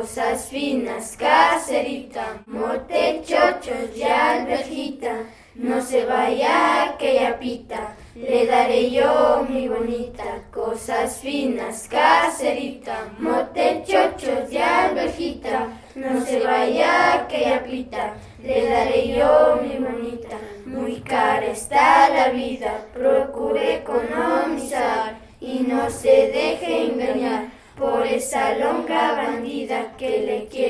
cosas finas, caserita, mote, chochos y alberjita, no se vaya aquella pita, le daré yo mi bonita, cosas finas, caserita, mote, chochos y alberjita, no se vaya aquella pita, le daré yo mi bonita, muy cara está la vida, procure economizar y no se deje engañar por esa longa bandida que le quiere.